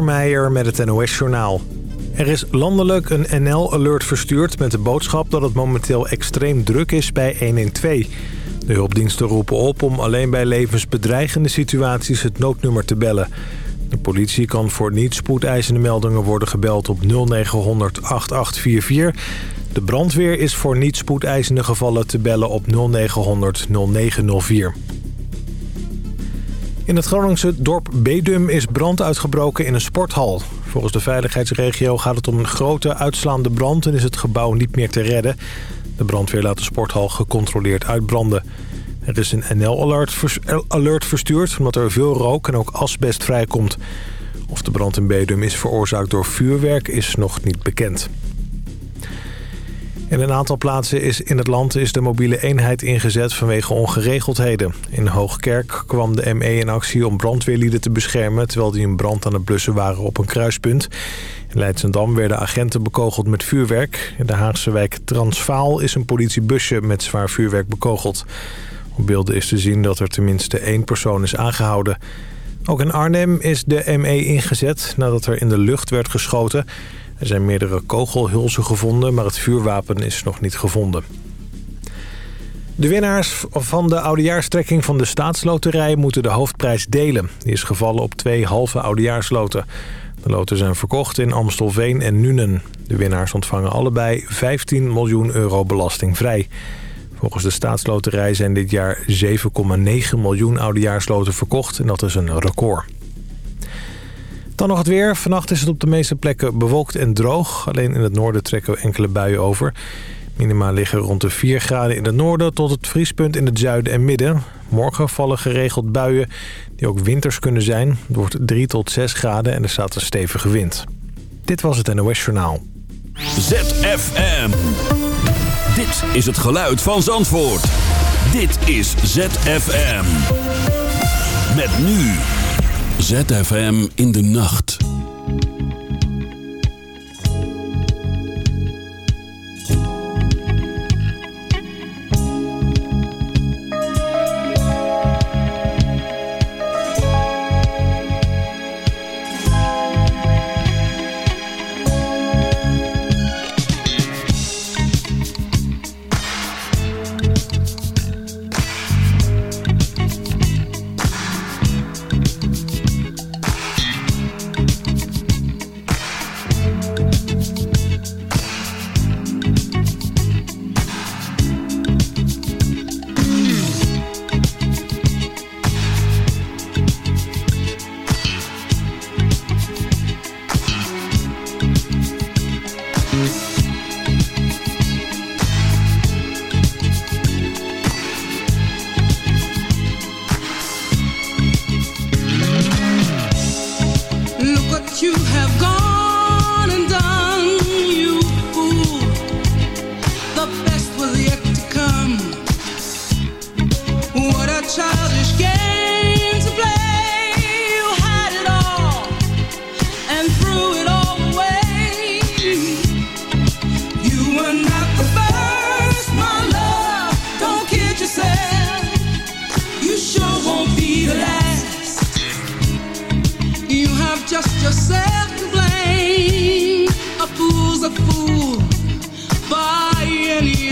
Meijer met het NOS-journaal. Er is landelijk een NL-alert verstuurd met de boodschap dat het momenteel extreem druk is bij 112. De hulpdiensten roepen op om alleen bij levensbedreigende situaties het noodnummer te bellen. De politie kan voor niet spoedeisende meldingen worden gebeld op 0900 8844. De brandweer is voor niet spoedeisende gevallen te bellen op 0900 0904. In het Groningse dorp Bedum is brand uitgebroken in een sporthal. Volgens de veiligheidsregio gaat het om een grote uitslaande brand... en is het gebouw niet meer te redden. De brandweer laat de sporthal gecontroleerd uitbranden. Er is een NL-alert verstuurd omdat er veel rook en ook asbest vrijkomt. Of de brand in Bedum is veroorzaakt door vuurwerk is nog niet bekend. In een aantal plaatsen is in het land is de mobiele eenheid ingezet vanwege ongeregeldheden. In Hoogkerk kwam de ME in actie om brandweerlieden te beschermen... terwijl die een brand aan het blussen waren op een kruispunt. In Leidsendam werden agenten bekogeld met vuurwerk. In de Haagse wijk Transvaal is een politiebusje met zwaar vuurwerk bekogeld. Op beelden is te zien dat er tenminste één persoon is aangehouden. Ook in Arnhem is de ME ingezet nadat er in de lucht werd geschoten... Er zijn meerdere kogelhulzen gevonden, maar het vuurwapen is nog niet gevonden. De winnaars van de oudejaarstrekking van de staatsloterij moeten de hoofdprijs delen. Die is gevallen op twee halve oudejaarsloten. De loten zijn verkocht in Amstelveen en Nuenen. De winnaars ontvangen allebei 15 miljoen euro belastingvrij. Volgens de staatsloterij zijn dit jaar 7,9 miljoen oudejaarsloten verkocht en dat is een record. Dan nog het weer. Vannacht is het op de meeste plekken bewolkt en droog. Alleen in het noorden trekken we enkele buien over. Minima liggen rond de 4 graden in het noorden tot het vriespunt in het zuiden en midden. Morgen vallen geregeld buien die ook winters kunnen zijn. Het wordt 3 tot 6 graden en er staat een stevige wind. Dit was het NOS Journaal. ZFM. Dit is het geluid van Zandvoort. Dit is ZFM. Met nu... ZFM in de nacht. to blame. A fool's a fool by any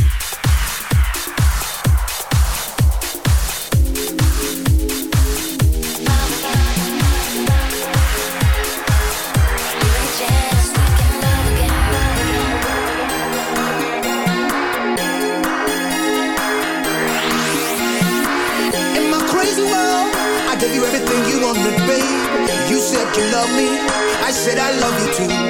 said I love you too.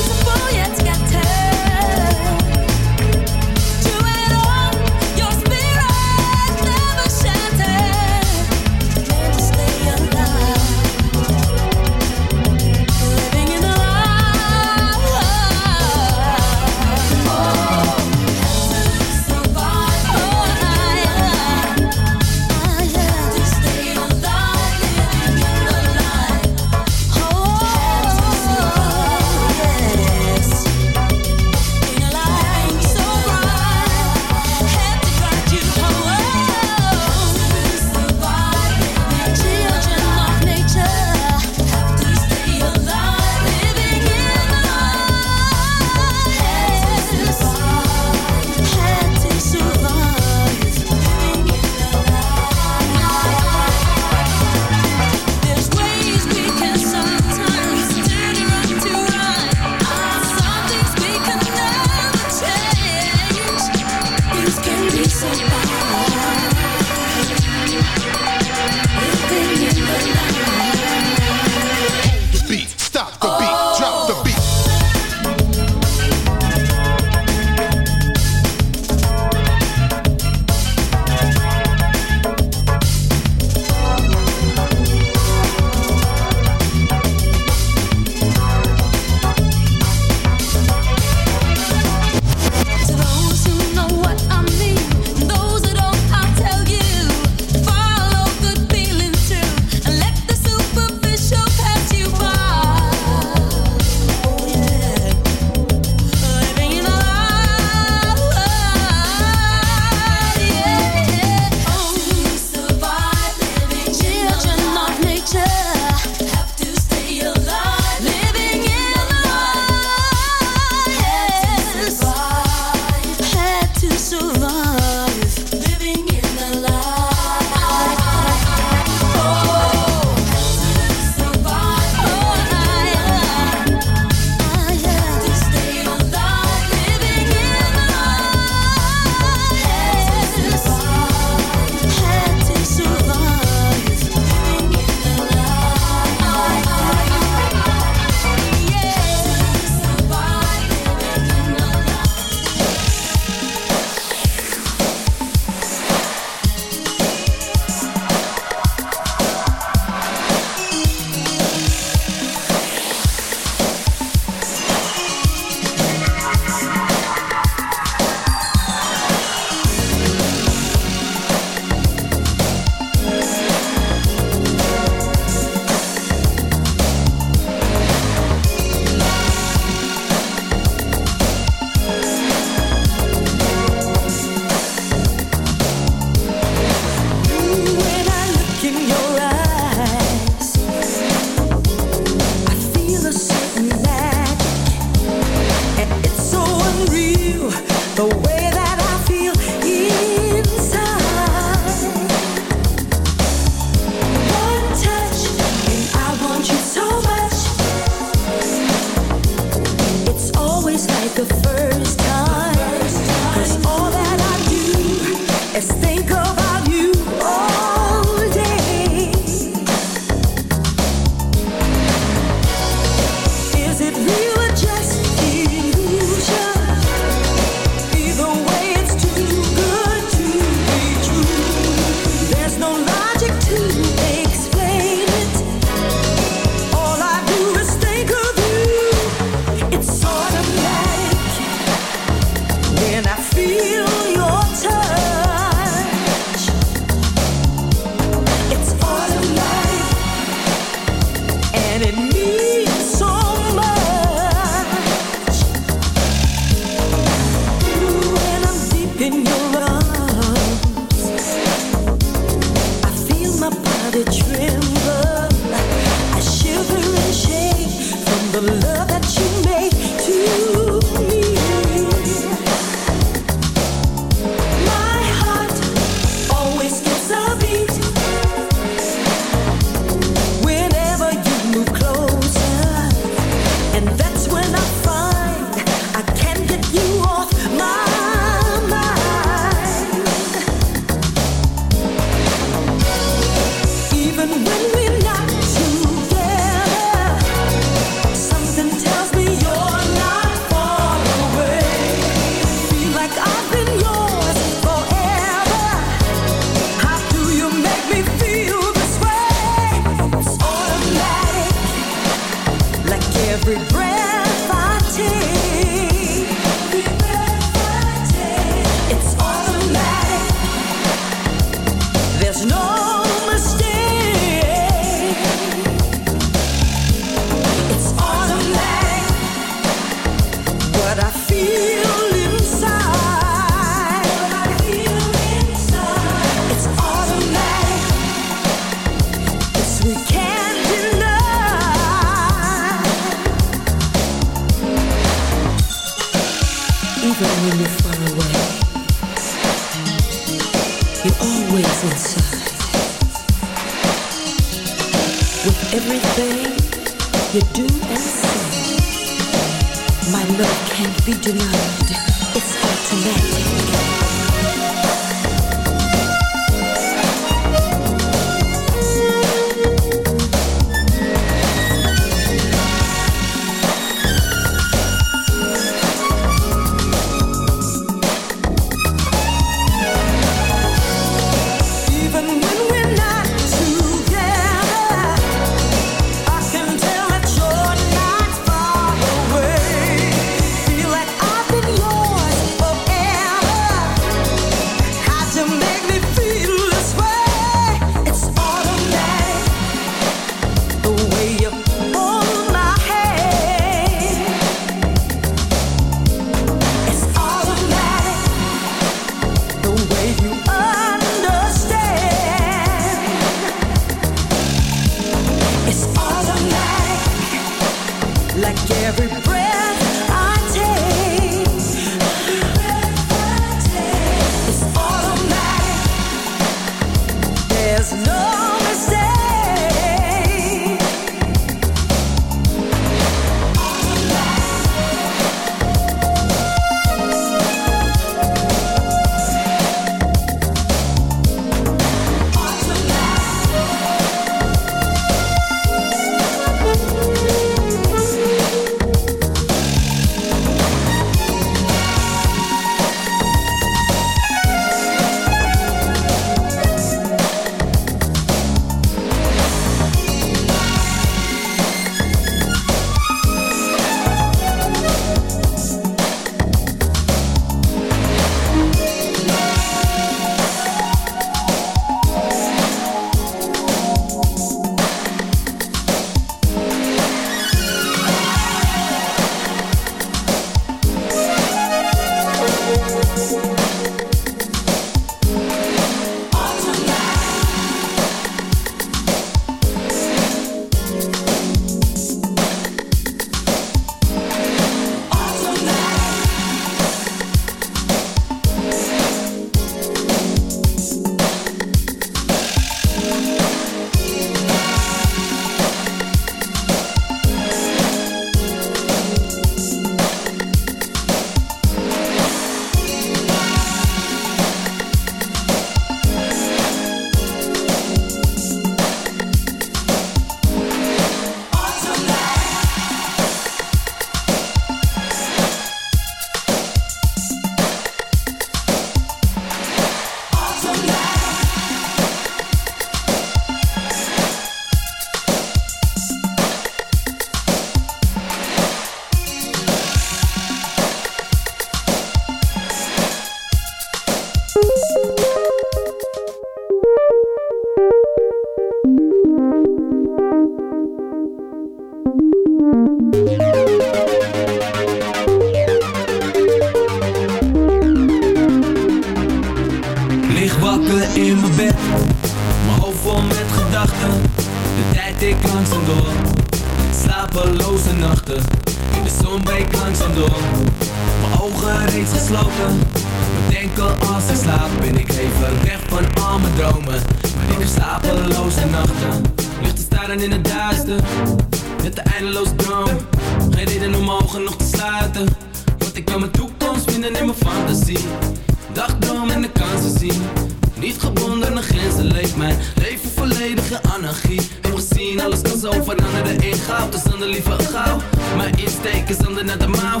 Anarchie. Gezien, alles kan zo veranderen in goud. Dus de liever gauw. Mijn insteek is ander naar de mouw.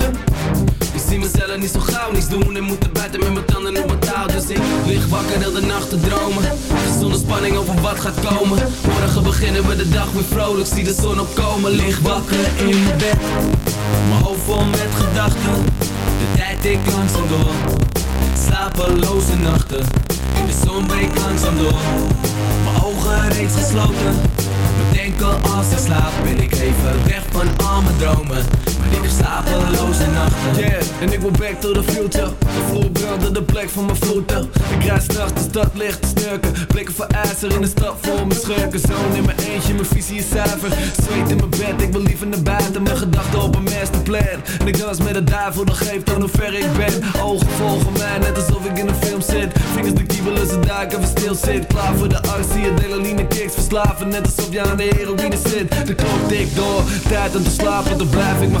Ik zie mezelf niet zo gauw niets doen en moeten buiten met mijn tanden op mijn touw. Dus ik lig wakker heel de nacht te dromen. Zonder spanning over wat gaat komen. Morgen beginnen we de dag weer vrolijk, zie de zon opkomen. Lig wakker in mijn bed, mijn hoofd vol met gedachten. De tijd ik langzaam door, slapeloze nachten. De zon breekt langzaam door, reeds gesloten. Bedenken als ik slaap ben ik even weg van al mijn dromen. Ik heb slapeloze nachten. Yeah, en ik wil back to the future. Vloer brandde de plek van mijn voeten. Ik rijd s'nachts de stad licht te snurken. Blikken voor ijzer in de stad vol mijn schurken. Zoon in mijn eentje, mijn visie is zuiver. Zweet in mijn bed, ik wil liever naar buiten. Mijn gedachten op een masterplan. En ik dans met de duivel, dat geeft aan hoe ver ik ben. Ogen volgen mij, net alsof ik in een film zit. Vingers de kiebelen, ze ik even stil zit. Klaar voor de arts, zie je delaline kicks verslaven. Net alsof je aan de heroïne zit. De klok tikt door, tijd om te slapen. Dan blijf ik maar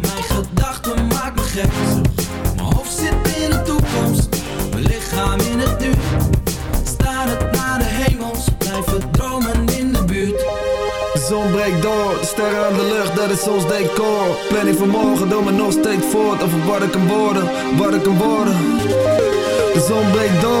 Mijn hoofd zit in de toekomst. Mijn lichaam in het nu. Starend naar de hemels. Blijven dromen in de buurt. De zon breekt door, de sterren aan de lucht, dat is ons decor. Planning van morgen, doe me nog steeds voort. Over wat ik kan worden, wat ik kan worden. De zon breekt door,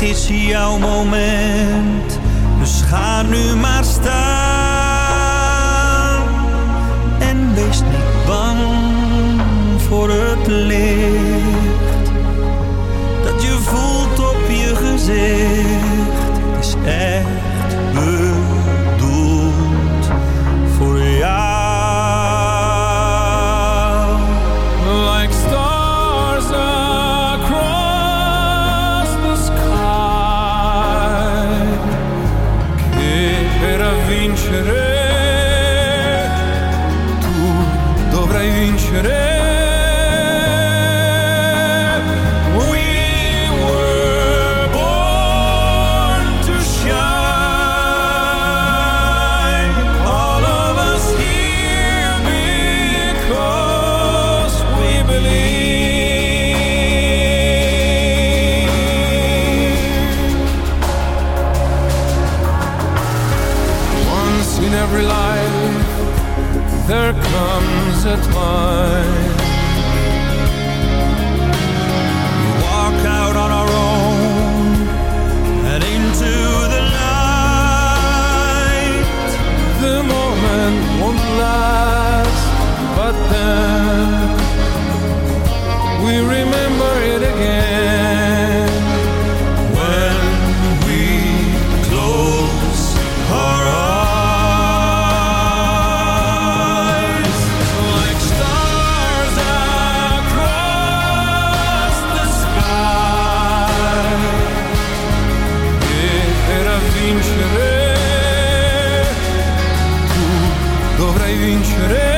het is jouw moment. Dus ga nu maar staan. dovrei vincere.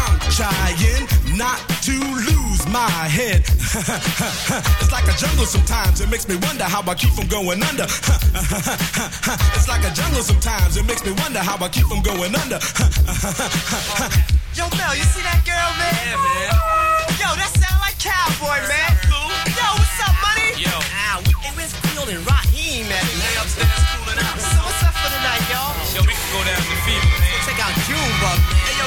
I'm trying not to lose my head. it's like a jungle sometimes. It makes me wonder how I keep from going under. it's like a jungle sometimes. It makes me wonder how I keep from going under. Yo, Mel, you see that girl, man? Yeah, man. Yo, that sound like cowboy, man. Yo, what's up, money? Yo. Ah, we, hey, where's Field and Rahiem at? They upstairs cooling out. So what's up for the night, y'all? Yo, we can go down to Fever, man. Check out Junebug, man. Hey, yo,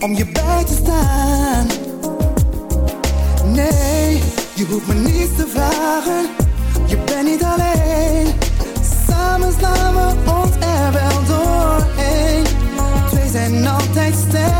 om je bij te staan. Nee, je hoeft me niets te vragen. Je bent niet alleen. Samen slaan we ons er wel doorheen. Twee zijn altijd sterker.